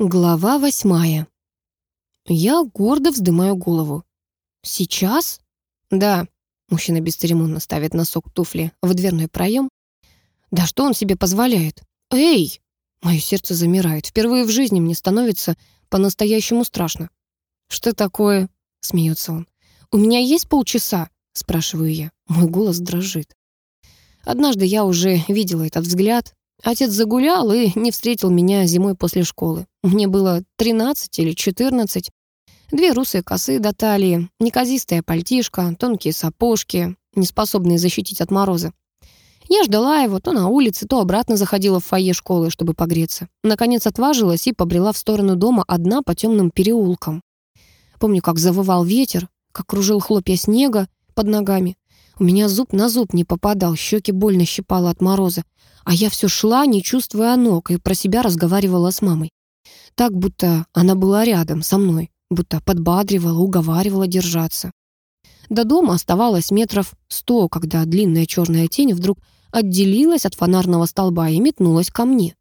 Глава восьмая. Я гордо вздымаю голову. «Сейчас?» «Да». Мужчина бесцеремонно ставит носок туфли в дверной проем. «Да что он себе позволяет?» «Эй!» Мое сердце замирает. Впервые в жизни мне становится по-настоящему страшно. «Что такое?» — смеется он. «У меня есть полчаса?» — спрашиваю я. Мой голос дрожит. Однажды я уже видела этот взгляд, Отец загулял и не встретил меня зимой после школы. Мне было 13 или 14. Две русые косы до талии, неказистая пальтишка, тонкие сапожки, неспособные защитить от мороза. Я ждала его то на улице, то обратно заходила в фойе школы, чтобы погреться. Наконец отважилась и побрела в сторону дома одна по темным переулкам. Помню, как завывал ветер, как кружил хлопья снега под ногами. У меня зуб на зуб не попадал, щеки больно щипало от мороза. А я все шла, не чувствуя ног, и про себя разговаривала с мамой. Так, будто она была рядом со мной, будто подбадривала, уговаривала держаться. До дома оставалось метров сто, когда длинная черная тень вдруг отделилась от фонарного столба и метнулась ко мне.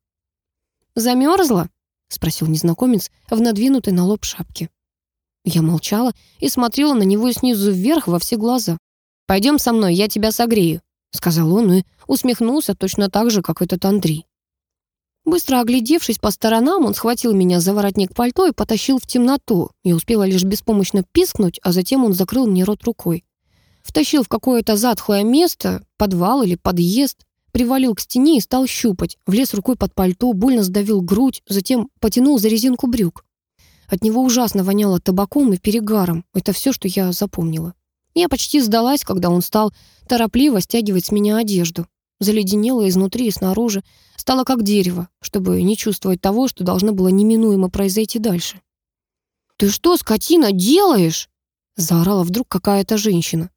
«Замерзла?» — спросил незнакомец в надвинутой на лоб шапке. Я молчала и смотрела на него снизу вверх во все глаза. «Пойдем со мной, я тебя согрею», — сказал он и усмехнулся точно так же, как этот Андрей. Быстро оглядевшись по сторонам, он схватил меня за воротник пальто и потащил в темноту. Я успела лишь беспомощно пискнуть, а затем он закрыл мне рот рукой. Втащил в какое-то затхлое место, подвал или подъезд, привалил к стене и стал щупать. Влез рукой под пальто, больно сдавил грудь, затем потянул за резинку брюк. От него ужасно воняло табаком и перегаром. Это все, что я запомнила. Я почти сдалась, когда он стал торопливо стягивать с меня одежду. Заледенела изнутри и снаружи, стала как дерево, чтобы не чувствовать того, что должно было неминуемо произойти дальше. «Ты что, скотина, делаешь?» заорала вдруг какая-то женщина.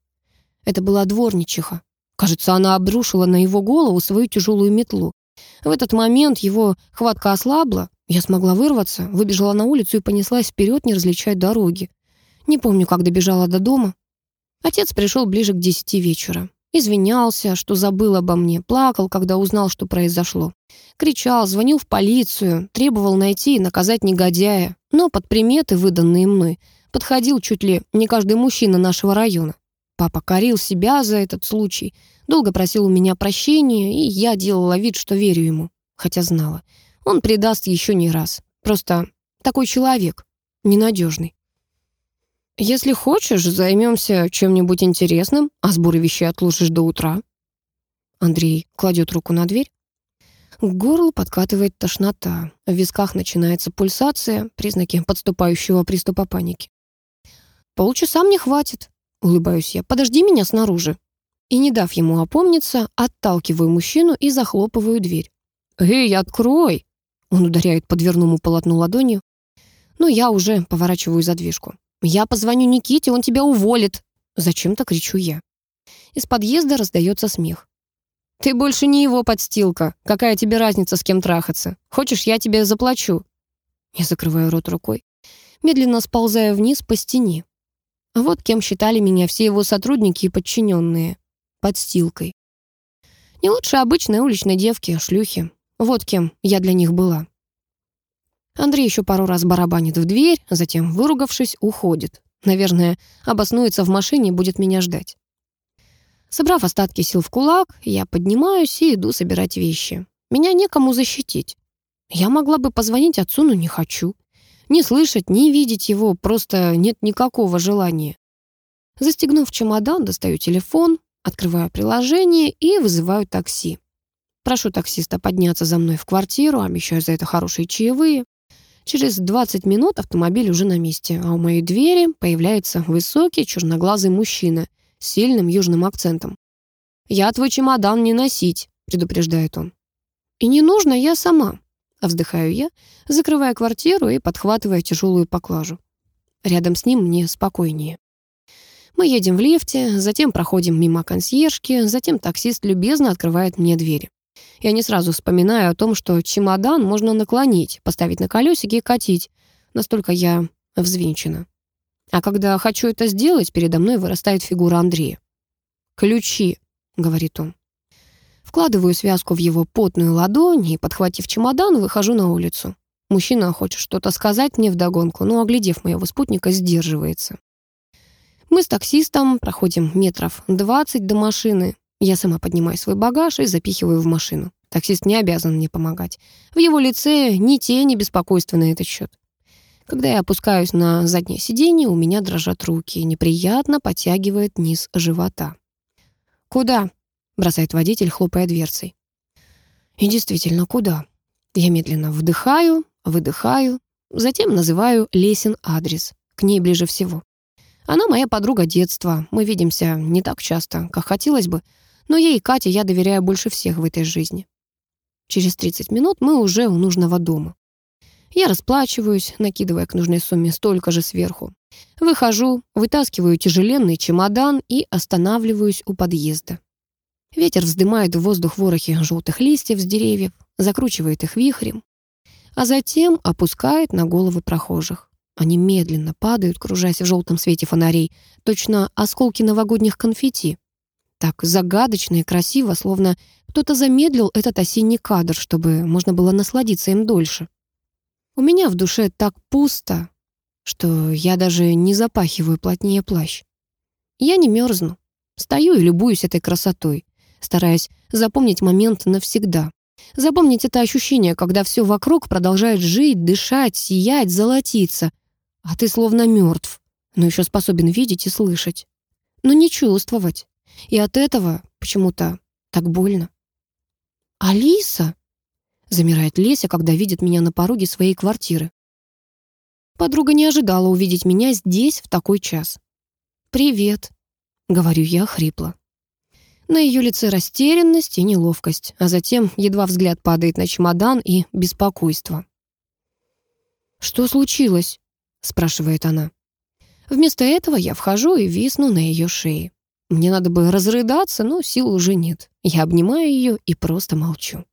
Это была дворничиха. Кажется, она обрушила на его голову свою тяжелую метлу. В этот момент его хватка ослабла, я смогла вырваться, выбежала на улицу и понеслась вперед, не различая дороги. Не помню, как добежала до дома. Отец пришел ближе к десяти вечера. Извинялся, что забыл обо мне, плакал, когда узнал, что произошло. Кричал, звонил в полицию, требовал найти и наказать негодяя. Но под приметы, выданные мной, подходил чуть ли не каждый мужчина нашего района. Папа корил себя за этот случай, долго просил у меня прощения, и я делала вид, что верю ему, хотя знала. Он предаст еще не раз. Просто такой человек, ненадежный. Если хочешь, займемся чем-нибудь интересным, а сборы вещей отложишь до утра. Андрей кладет руку на дверь. К горлу подкатывает тошнота. В висках начинается пульсация, признаки подступающего приступа паники. «Полчаса мне хватит», — улыбаюсь я. «Подожди меня снаружи». И, не дав ему опомниться, отталкиваю мужчину и захлопываю дверь. «Эй, открой!» Он ударяет по дверному полотну ладонью. Но я уже поворачиваю задвижку. «Я позвоню Никите, он тебя уволит!» Зачем-то кричу я. Из подъезда раздается смех. «Ты больше не его подстилка. Какая тебе разница, с кем трахаться? Хочешь, я тебе заплачу?» Я закрываю рот рукой, медленно сползая вниз по стене. А вот кем считали меня все его сотрудники и подчиненные. Подстилкой. Не лучше обычной уличной девки, а шлюхи. Вот кем я для них была. Андрей еще пару раз барабанит в дверь, затем, выругавшись, уходит. Наверное, обоснуется в машине и будет меня ждать. Собрав остатки сил в кулак, я поднимаюсь и иду собирать вещи. Меня некому защитить. Я могла бы позвонить отцу, но не хочу. Не слышать, не видеть его, просто нет никакого желания. Застегнув чемодан, достаю телефон, открываю приложение и вызываю такси. Прошу таксиста подняться за мной в квартиру, обещаю за это хорошие чаевые. Через 20 минут автомобиль уже на месте, а у моей двери появляется высокий черноглазый мужчина с сильным южным акцентом. «Я твой чемодан не носить», — предупреждает он. «И не нужно, я сама», — вздыхаю я, закрывая квартиру и подхватывая тяжелую поклажу. Рядом с ним мне спокойнее. Мы едем в лифте, затем проходим мимо консьержки, затем таксист любезно открывает мне двери. Я не сразу вспоминаю о том, что чемодан можно наклонить, поставить на колесики и катить. Настолько я взвинчена. А когда хочу это сделать, передо мной вырастает фигура Андрея. «Ключи», — говорит он. Вкладываю связку в его потную ладонь и, подхватив чемодан, выхожу на улицу. Мужчина хочет что-то сказать мне вдогонку, но, оглядев моего спутника, сдерживается. Мы с таксистом проходим метров 20 до машины. Я сама поднимаю свой багаж и запихиваю в машину. Таксист не обязан мне помогать. В его лице ни тени беспокойства на этот счет. Когда я опускаюсь на заднее сиденье, у меня дрожат руки неприятно подтягивает низ живота. «Куда?» — бросает водитель, хлопая дверцей. И действительно, куда? Я медленно вдыхаю, выдыхаю, затем называю Лесин адрес. К ней ближе всего. Она моя подруга детства. Мы видимся не так часто, как хотелось бы, но ей, Кате, я доверяю больше всех в этой жизни. Через 30 минут мы уже у нужного дома. Я расплачиваюсь, накидывая к нужной сумме столько же сверху. Выхожу, вытаскиваю тяжеленный чемодан и останавливаюсь у подъезда. Ветер вздымает в воздух ворохи желтых листьев с деревьев, закручивает их вихрем, а затем опускает на головы прохожих. Они медленно падают, кружась в желтом свете фонарей, точно осколки новогодних конфетти. Так загадочно и красиво, словно кто-то замедлил этот осенний кадр, чтобы можно было насладиться им дольше. У меня в душе так пусто, что я даже не запахиваю плотнее плащ. Я не мерзну. Стою и любуюсь этой красотой, стараясь запомнить момент навсегда. Запомнить это ощущение, когда все вокруг продолжает жить, дышать, сиять, золотиться, а ты словно мертв, но еще способен видеть и слышать, но не чувствовать. И от этого почему-то так больно. «Алиса!» — замирает Леся, когда видит меня на пороге своей квартиры. Подруга не ожидала увидеть меня здесь в такой час. «Привет», — говорю я хрипло. На ее лице растерянность и неловкость, а затем едва взгляд падает на чемодан и беспокойство. «Что случилось?» — спрашивает она. Вместо этого я вхожу и висну на ее шее. Мне надо бы разрыдаться, но сил уже нет. Я обнимаю ее и просто молчу.